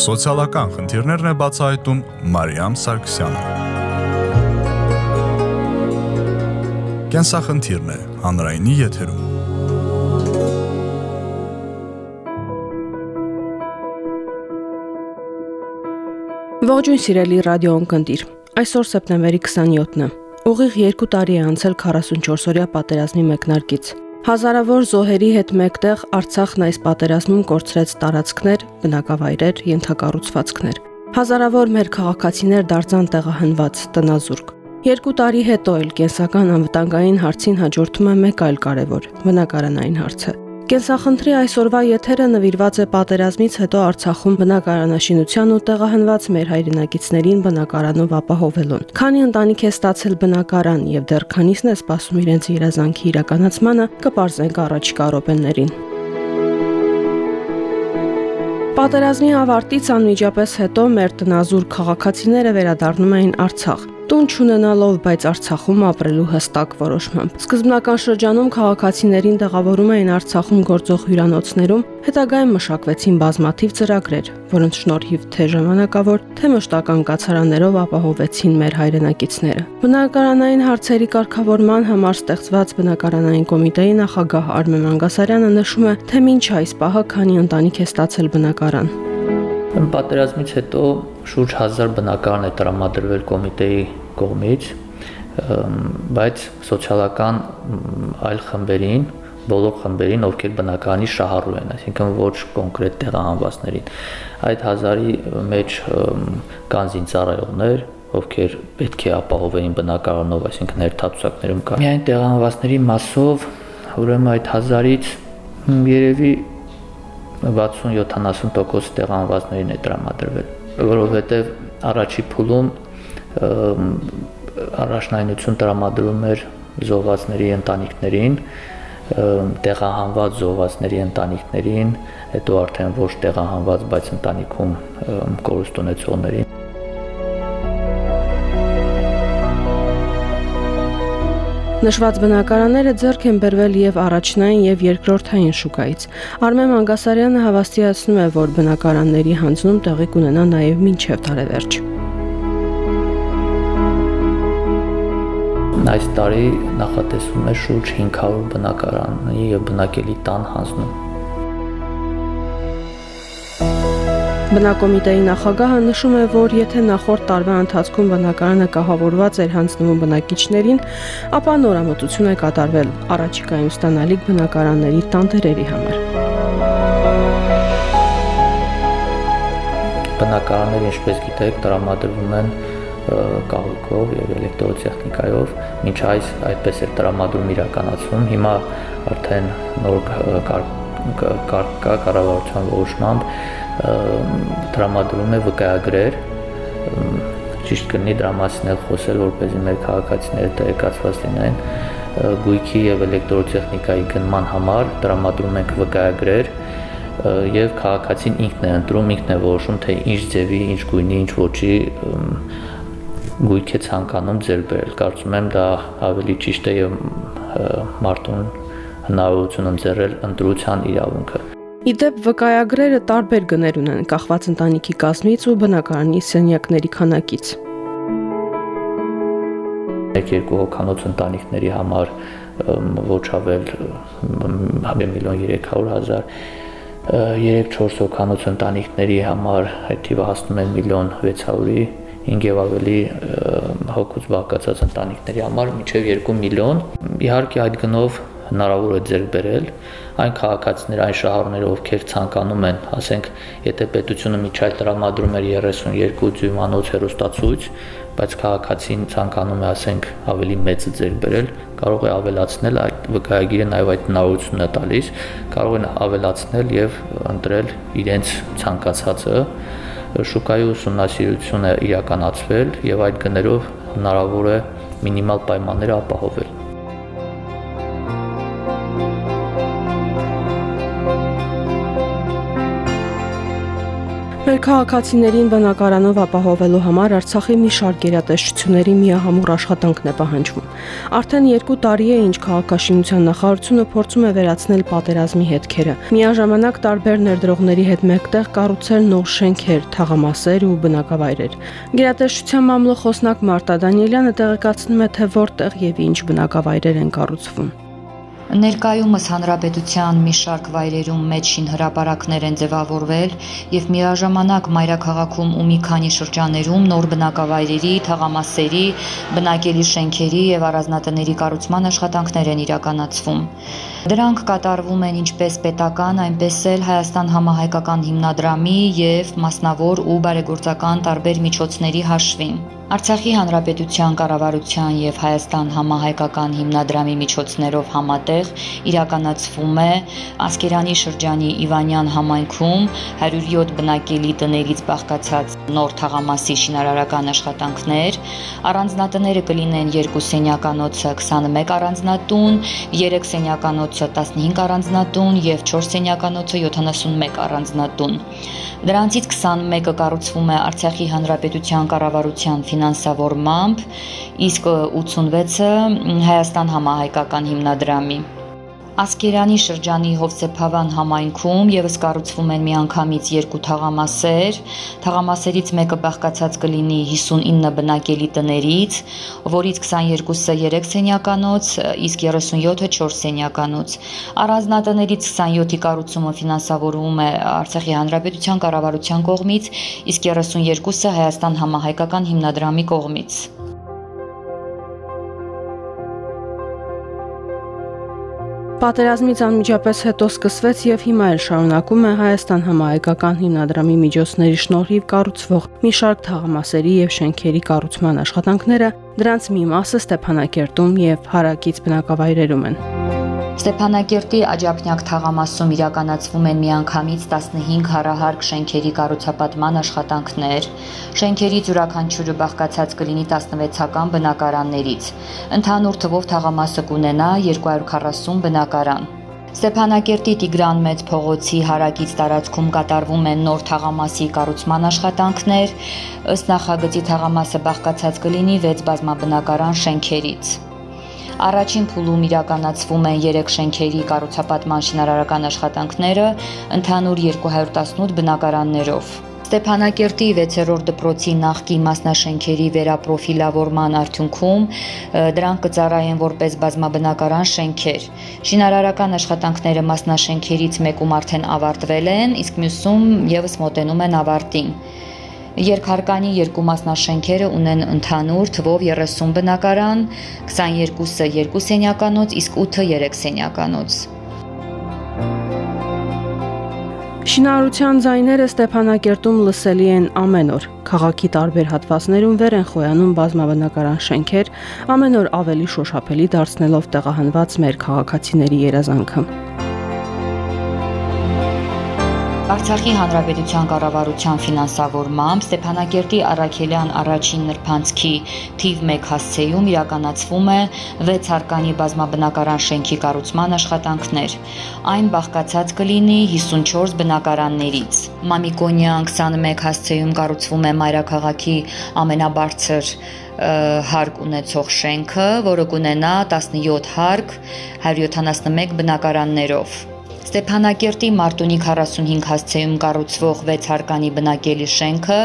Սոցիալական խնդիրներն է բացահայտում Մարիամ Սարգսյանը։ Կենսախնդիրն է հանրայինի եթերում։ Ողջույն սիրելի ռադիո ընկերներ։ Այսօր սեպտեմբերի 27-ն է։ Ուղիղ 2 տարի է անցել 44-օրյա պատերազմի մեկնարկից։ Հազարավոր զոհերի հետ մեկտեղ Արցախն այս պատերազմում կորցրեց տարածքներ, բնակավայրեր, ենթակառուցվածքներ։ Հազարավոր մեր քաղաքացիներ դարձան տեղահանված տնազուրկ։ Երկու տարի հետո էլ կենսական անվտանգային հարցին հաջորդում է մեկ այլ կարևոր՝ բնակարանային հարցը։ Կենսախնդրի այսօրվա եթերը նվիրված է պատերազմից հետո Արցախում բնակարանաշինության ու տեղահանված մեր հայրենակիցներին բնակարանով ապահովելուն։ Քանի ընտանիք է ստացել բնակարան եւ դեռ քանիսն է սպասում իրենց երազանքի իրականացմանը, կպարզենք առաջիկա րոպեներին։ Պատերազմի ավարտից անմիջապես հետո մեր տնազուր քաղաքացիները վերադառնում էին Արցախ տուն չունենալով, բայց Արցախում ապրելու հստակ որոշմամբ։ Սկզբնական շրջանում քաղաքացիներին տեղավորում էին Արցախում գործող հյուրանոցներում, հետագայում մշակվեցին բազմաթիվ ծրագրեր, որոնց շնորհիվ թե ժամանակավոր, թե մշտական կացարաններով ապահովեցին մեր հայրենակիցները։ Բնակարանային հարցերի կարգավորման համար ստեղծված բնակարանային կոմիտեի նախագահ Արմեն Մանգասարյանը նշում է, թե մինչ այս պահը քանի ընտանիք է ստացել բնակարան։ Պատերազմից հետո շուրջ 1000 բնակարան է տրամադրվել կոմիտեի կողմից, բայց սոցիալական այլ խմբերին, բոլոր խմբերին, ովքեր բնակարանի շահառու են, այսինքն ոչ կոնկրետ տեղահանվածներին։ Այդ հազարի մեջ կան զինծառայողներ, ովքեր պետք է ապահովեին բնակարանով, այսինքն հերթացուցակներում կա։ Միայն տեղահանվածների մասով ուրեմն այդ հազարից երևի 60-70% տեղահանվածներին է տրամադրվել, որովհետև առաջի փուլում առաջնայնություն տրամադրում էր զոհվածների ընտանիքներին, տեղահանված զոհվածների ընտանիքներին, հետո արդեն ոչ տեղահանված, բայց ընտանիքում կորուստ ունեցողներին Նշված բնակարանները ձեռք են բերվել եւ առաջնային եւ երկրորդային շուկայից։ Արմեն Մանգասարյանը հավաստիացնում է, որ բնակարանների հանձնում տեղի կունենա նաեւ մինչեւ տարեվերջ։ Այս տարի նախատեսվում է շուրջ 500 բնակարանի եւ բնակելի տան հանձնում։ Բնակոմիտեի նախագահը նշում է, որ եթե նախորդ տարվա ընթացքում բնակարանը կահավորված էր հանձնվում բնակիչներին, ապա նորամուծություն է կատարվել առաջիկայում ստանալիք բնակարանների տանտերերի համար։ Բնակարանները, ինչպես գիտեք, տրամադրվում են կահույքով եւ էլեկտրոտեխնիկայով, մինչ այս այդպես է տրամադրում իրականացում։ Հիմա արդեն նոր կարգ կա կառավարության որոշմամբ տրամադրում է վկայագրեր ճիշտ կլինի դրա մասին խոսել, որպեսզի մեր քաղաքացիները տեղեկացված լինեն գույքի եւ էլեկտրոտեխնիկայի գնման համար տրամադրում ենք վկայագրեր եւ քաղաքացին ինքն է ընտրում, ինքն է որոշում թե ինչ ձևի, ինչ գույնի, ինչ ոճի գույք է ցանկանում ձեր բերել։ Կարծում եմ դա ավելի ճիշտ է եւ մարդուն հնարավորություն ընձեռել ընտրության իրավունքը։ Իդեպ վկայագրերը տարբեր գներ ունեն, կախված ընտանիքի կազմից ու բնակարանի սենյակների քանակից։ Մեկ-երկու հոգանոց ընտանիքների համար ոչ ավել 1 միլիոն 300 հազար 3-4 հոգանոց ընտանիքների համար այդ թիվը հասնում է միլիոն 600-ի 5 եւ ավելի հոգուց բաղկացած ընտանիքների համար մինչեւ 2 միլիոն։ Իհարկե այդ գնով հնարավոր է ձեռք բերել այն քաղաքացիները, այն շահառուները, ովքեր ցանկանում են, ասենք, եթե պետությունը միջայլ տրամադրում էր 32 դյույմանոց հեռուստացույց, բայց քաղաքացին ցանկանում է, ասենք, ավելի մեծը ձեռք բերել, կարող է ավելացնել այդ վկայագիրը նաև այդ հնարավորությունն է տալիս, կարող են ավելացնել եւ ընտրել իրենց ցանկացածը շուկայի ուսումնասիրություն է իրականացվել եւ այդ գներով հնարավոր է մինիմալ պայմանները ապահովել Մեր քաղաքացիներին բնակարանով ապահովելու համար Արցախի մի շարք գերատեսչությունների միահամուռ աշխատանքն է պահանջվում։ Արդեն 2 տարի է, ինչ քաղաքաշինության նախարարությունը փորձում է վերացնել պատերազմի հետքերը։ Միաժամանակ տարբեր ներդրողների հետ մեկտեղ կառուցել նոր շենքեր, թաղամասեր ու բնակավայրեր։ Գերատեսչության մամլո խոսնակ Մարտա Դանիելյանը տեղեկացնում է, թե որտեղ եւ ինչ բնակավայրեր են կառուցվում։ Ներկայումս հանրապետության մի շարք վայրերում մեջին հրապարակներ են ձևավորվել եւ միաժամանակ մայրաքաղաքում ու մի քանի շրջաներում նոր բնակավայրերի, թաղամասերի, բնակելի շենքերի եւ առանձնատների կառուցման աշխատանքներ են իրականացվում։ Դրանք կատարվում են ինչպես պետական, այնպես էլ Հայաստան համահայկական հիմնադրամի եւ մասնավոր ու բարեգործական տարբեր միջոցների հաշվին։ Արցախի հանրապետության կառավարության եւ Հայաստան համահայկական հիմնադրամի միջոցներով համատեղ իրականացվում է Ասկերանի շրջանի Իվանյան համայնքում 107 բնակելի տներից բաղկացած նոր թաղամասի շինարարական աշխատանքներ, առանձնատները կլինեն 2 սենյականոցը 21 առանձնատուն, 3 սենյականոցը 15 առանձնատուն եւ 4 սենյականոցը 71 առանձնատուն։ Դրանցից 21-ը կառուցվում է Արցախի հանրապետության կառավարության ֆինանսավորմամբ, իսկ 86-ը Հայաստան համահայկական հիմնադրամի։ Ասկերանի շրջանի Հովսեփավան համայնքում եւս կառուցվում են միանգամից երկու թաղամասեր։ Թաղամասերից մեկը բաղկացած կլինի 59 բնակելի տներից, որից 22-ը 3 սենյականոց, իսկ 37-ը 4 սենյականոց։ Առանձնատներից 27-ի կառուցումը ֆինանսավորվում է Արցախի հանրապետության կառավարության կողմից, իսկ 32-ը Հայաստան համահայկական հիմնադրամի կողմից։ Պատերազմից անմիջապես հետո սկսվեց եւ հիմա էլ շարունակում է Հայաստան համահայկական հիմնադրամի միջոցների շնորհիվ կառուցվող մի շարք թաղամասերի եւ շենքերի կառուցման աշխատանքները, դրանց մի մասը Ստեփանակերտում եւ հարակից բնակավայրերում են։ Ստեփանակերտի Աջափնյակ թաղամասում իրականացվում են միանգամից 15 հարահարկ շենքերի կառուցապատման աշխատանքներ։ Շենքերից յուրաքանչյուրը բաղկացած կլինի 16-ական բնակարաններից։ Ընդհանուր թվով թաղամասը կունենա 240 բնակարան։ Ստեփանակերտի Տիգրան մեծ փողոցի հարակից տարածքում կատարվում են նոր թաղամասի կառուցման աշխատանքներ։ Ըստ նախագծի թաղամասը բաղկացած կլինի 6 բազմաբնակարան շենքերից։ Առաջին փուլում իրականացվում են 3 շենքերի կառուցապատման շինարարական աշխատանքները ընդհանուր 218 բնակարաններով։ Ստեփանակերտի 6-րդ դպրոցի նախկի մասնաշենքերի վերապրոֆիլավորման արդյունքում դրանք կծառայեն որպես բազմաբնակարան շենքեր։ Շինարարական աշխատանքները մասնաշենքերից մեկում արդեն ավարտվել են, իսկ մյուսում եւս մոտենում են ավարտին։ Երկհարկանի երկու մասնաշենքերը ունեն ընդհանուր թվով 30 բնակարան, 22-ը 2 սենյականոց, իսկ 8-ը 3 սենյականոց։ Շինարարության ձայները Ստեփանակերտում լսելի են ամեն օր։ Քաղաքի տարբեր հատվածներում վեր են խոյանում բազմաբնակարան շենքեր, ամեն օր ավելի շոշափելի դարձնելով տեղահանված մեր քաղաքացիների երազանքը։ Արցախի հանրապետության կառավարության ֆինանսավորմամբ Ստեփանակերտի Արաքելյան առաջին նրբանցքի թիվ 1 հասցեում իրականացվում է 6 հարկանի բազմաբնակարան շենքի կառուցման աշխատանքներ։ Այն բաղկացած կլինի 54 բնակարաններից։ Մամիկոնյան 21 հասցեում կառուցվում է Մայրաքաղաքի ամենաբարձր հարկ ունեցող շենքը, որը կունենա 17 հարկ 171 բնակարաններով։ Ստեփանակերտի Մարտունի 45 հասցեում կառուցվող 6 հարկանի բնակելի շենքը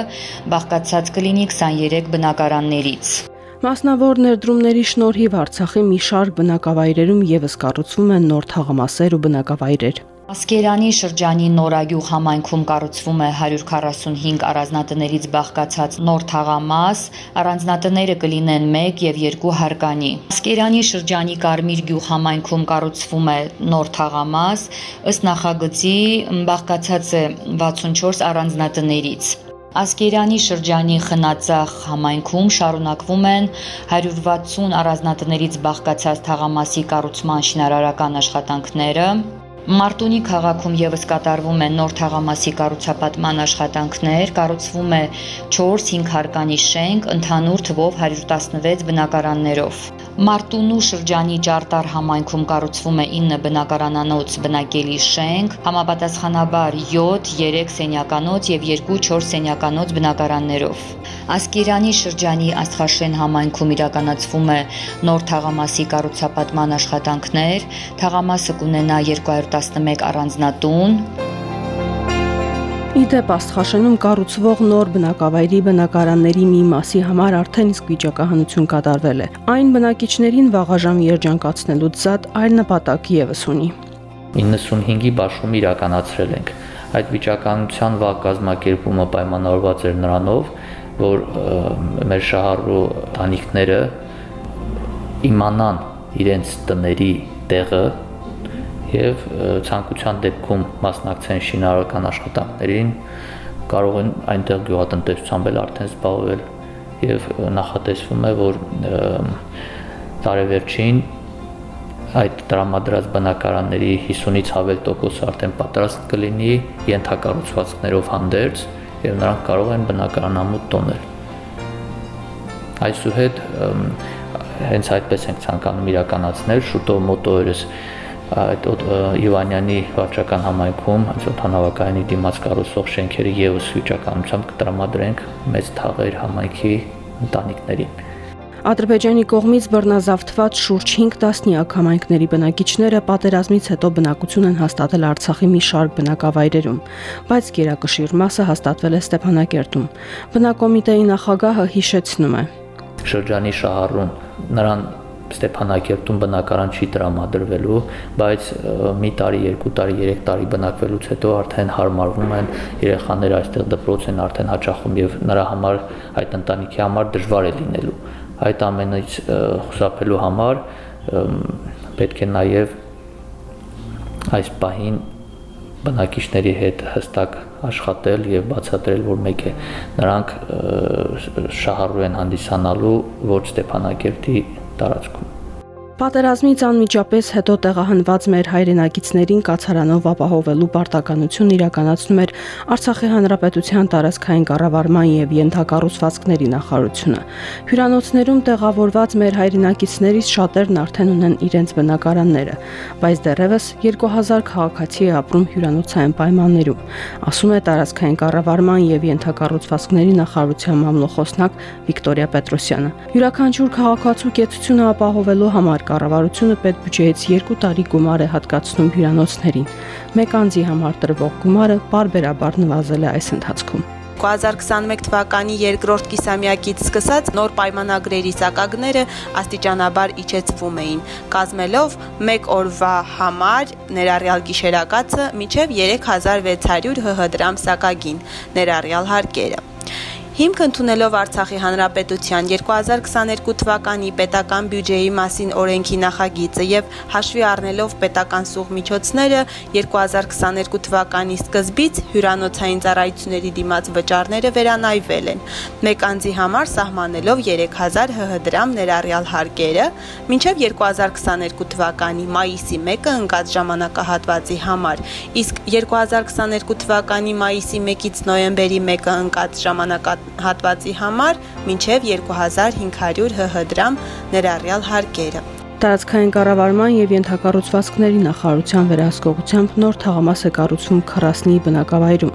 բաղկացած կլինի 23 բնակարաններից։ Մասնավոր ներդրումների շնորհիվ Արցախի մի շարք բնակավայրերում եւս կառուցվում են նոր թաղամասեր ու բնակավայրեր։ Ասկերանի շրջանի Նորագյուղ համայնքում կառուցվում է 145 առանձնատներից բաղկացած նոր թաղամաս, առանձնատները կլինեն 1 եւ 2 հարկանի։ Ասկերանի շրջանի Կարմիր գյուղ համայնքում կառուցվում է նոր թաղամաս, ըստ նախագծի բաղկացած է 64 առանձնատներից։ Ասկերանի շրջանի Խնածախ համայնքում շարունակվում են 160 առանձնատներից բաղկացած թաղամասի կառուցման շինարարական աշխատանքները, Մարտունի քաղաքում եւս կատարվում են նոր թաղամասի կառուցապատման աշխատանքներ, կառուցվում է 4-5 հարկանի շենք ընդհանուր թվով 116 բնակարաններով։ Մարտունու շրջանի Ջարտար համայնքում կառուցվում է 9 բնակարանանոց բնակելի շենք, համապատասխանաբար 7, 3 սենյականոց եւ 2-4 սենյականոց բնակարաններով։ Ասկերանի շրջանի Աստղաշեն համայնքում իրականացվում է նոր թաղամասի կառուցապատման աշխատանքներ, թաղամասը կունենա 211 առանձնատուն, Իդեպ Աստղաշենում կառուցվող նոր բնակավայրի բնակարանների մի մասի համար արդեն իսկ վիճակահանություն կատարվել է։ Այն բնակիչներին վաղաժամ երջանկացնելուց զատ այլ նպատակ եւս ունի։ 95-ի բաշխում իրականացրել ենք։ Այդ վիճակահանության վաղ կազմակերպումը պայմանավորված էր նրանով, որ մեր շահառու տանիքները իմանան իրենց տների տեղը եւ ցանկության դեպքում մասնակցեն շինարարական աշխատանքներին, կարող են այնտեղ գյուղատնտեսությամբ էլ արդեն զբաղվել եւ նախատեսվում է, որ տարեվերջին այդ տրամադրած բնակարանների 50-ից ավել տոկոսը արդեն պատրաստ կլինի ենթակառուցվածքներով հանդերձ եւ նրանք կարող են բնակարանամուտ տոնել։ Այսուհետ հենց այդպես ենք ցանկանում իրականացնել շուտով մոտորես այդ Իվանյանի վարչական համայնքում օթանավակայանի դիմաց կառուցող շենքերը եւս վիճականությամբ կտրամադրենք մեծ թաղեր համայնքի ընտանիքներին։ Ադրբեջանի կողմից բռնազավթված շուրջ 5 տասնյակ համայնքների բնակիչները պատերազմից հետո բնակություն են հաստատել Արցախի մի շարք բնակավայրերում, բայց գերակշիռ մասը հաստատվել է Ստեփանակերտում։ Բնակոմիտեի նախագահը հիշեցնում է. շրջանի շահառուն նրան Ստեփանակերտում բնակարան չի տրամադրվելու, բայց մի տարի, երկու տարի, երեք տարի բնակվելուց հետո արդեն հարմարվում են երեխաները այստեղ դպրոց են արդեն հաճախում եւ նրա համար այդ ընտանիքի համար դժվար է լինելու։ Այդ ամենից խուսափելու համար պետք է նաեւ այս պահին բնակիչների հետ հստակ աշխատել եւ բացատրել, որ մեկ է նրանք շահառու են հանդիսանալու ոչ Ստեփանակերտի տարածքում։ Պատերազմից անմիջապես հետո տեղահանված մեր հայրենակիցներին կացարանով ապահովելու պարտականություն իրականացնում էր Արցախի Հանրապետության տարածքային կառավարման եւ ենթակառուցվածքների նախարարությունը։ Հյուրանոցներում տեղավորված մեր հայրենակիցներից շատերն արդեն ունեն իրենց բնակարանները, բայց դեռևս 2000 քաղաքացի է ապրում հյուրանոցային պայմաններում, ասում է տարածքային կառավարման եւ ենթակառուցվածքների նախարարության մամլոխոսնակ Վիկտորիա Պետրոսյանը։ Յուրաքանչյուր քաղաքացու կեցությունը ապահովելու համար կառավարությունը պետբյուջեից 2 տարի գումար է հատկացնում հյուրանոցներին։ Մեկ անձի համար տրվող գումարը բարբերաբար նվազել է այս ընթացքում։ 2021 թվականի երկրորդ կիսամյակից սկսած նոր պայմանագրերի սակագները աստիճանաբար իջեցվում էին, կազմելով 1 օրվա համար ներառյալ գիշերակացը մինչև 3600 ՀՀ դրամ սակագին, ներառյալ հարկերը։ Հիմք ընդունելով Արցախի Հանրապետության 2022 թվականի պետական բյուջեի մասին օրենքի նախագիծը եւ հաշվի առնելով պետական սուղ միջոցները 2022 թվականի սկզբից հյուրանոցային ծառայությունների դիմաց վճարները վերանայվել են։ Մեկ անձի համար սահմանելով 3000 ՀՀ դրամ ներառյալ հարկերը, մինչև 2022 թվականի մայիսի 1-ը ընկած ժամանակահատվածի համար, իսկ 2022 թվականի մայիսի 1-ից նոյեմբերի 1-ը ընկած ժամանակահատվածի հատվածի համար մինչև 2500 ՀՀ դրամ ներառյալ հարկերը։ Տարածքային կառավարման եւ ենթակառուցվածքների նախարարության վերահսկողությամբ նոր թաղամաս է կառուցվում Խրասնի բնակավայրում։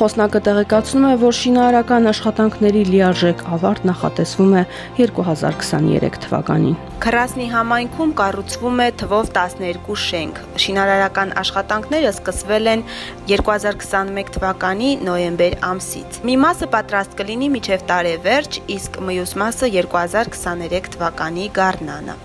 Խոսնակը տեղեկացնում է, որ շինարարական աշխատանքների լիարժեք ավարտ նախատեսվում է 2023 թվականին։ Խրասնի համայնքում կառուցվում է թվով 12 շենք։ Շինարարական աշխատանքները սկսվել են 2021 թվականի նոյեմբեր ամսից։ Մի մասը պատրաստ կլինի մինչև տարեվերջ, իսկ մյուս մասը 2023 թվականի գարնանը։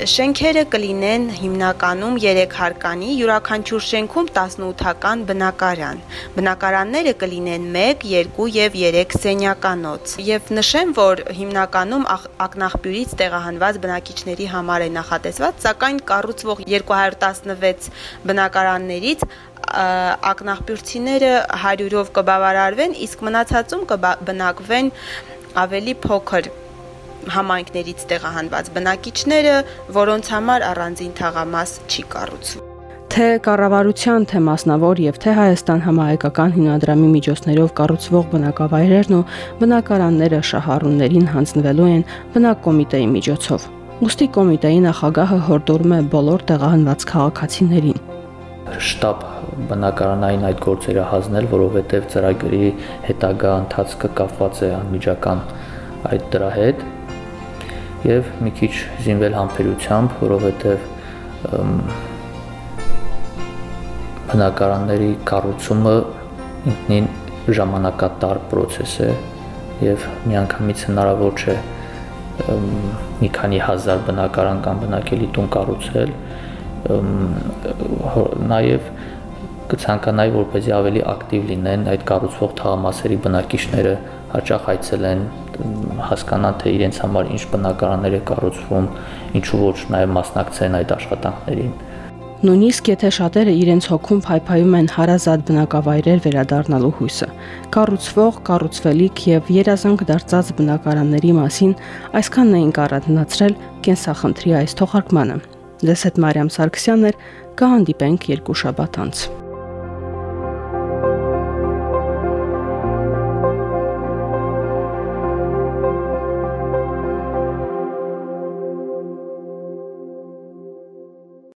Շենքերը կլինեն հիմնականում 3 հարկանի, յուրաքանչյուր շենքում 18-ական բնակարան։ Բնակարանները կլինեն 1, 2 եւ 3 սենյականոց։ Եվ նշեմ, որ հիմնականում ակնախբյուրից տեղահանված բնակիչների համար է նախատեսված, սակայն կառուցվող 216 բնակարաններից ակնախբյուրցիները 100-ով կբավարարվեն, իսկ մնացածում կբնակվեն ավելի փոքր համայնքներից տեղահանված բնակիչները, որոնց համար առանձին թաղամաս չի կառուցվում թե կառավարության, թե մասնավոր եւ թե Հայաստան համահայկական հիմնադրամի միջոցներով կառուցվող բնակավայրերն ու բնակարանները շահառուներին հանձնվելու են բնակկոմիտեի միջոցով։ Ոստի կոմիտեի նախագահը հորդորում է բոլոր տեղահանված քաղաքացիներին շտաբ բնակարանային այդ գործերը հանձնել, որովհետև ծրագրի հետագա ընթացքը կապված է անմիջական այդ դրա հետ եւ մի քիչ զինվել համբերությամբ, որովհետև բնակարանների կառուցումը ինքնին ժամանակատար process է եւ միանգամից հնարավոր չէ մի քանի հազար բնակարան կամ բնակելի տուն կառուցել նաև կցանկանայի որպեսզի ավելի ակտիվ լինեն այդ կառուցվող թաղամասերի բնակիչները հաճախ այցելեն հասկանան թե իրենց համար ինչ բնակարաններ է կառուցվում ինչու ոչ նաև մասնակցեն այդ աշխատանքներին Նույնիսկ եթե շատերը իրենց հոգում փայփայում են հարազատ բնակավայրեր վերադառնալու հույսը, կառուցվող, կառուցվելիք եւ երազանք դարձած բնակարանների մասին այսքանն էին առանձնացրել կենսախնդրի այս թողարկմանը։ Լսետ Մարիամ Սարգսյանն էր, կհանդիպենք երկու շաբաթ անց։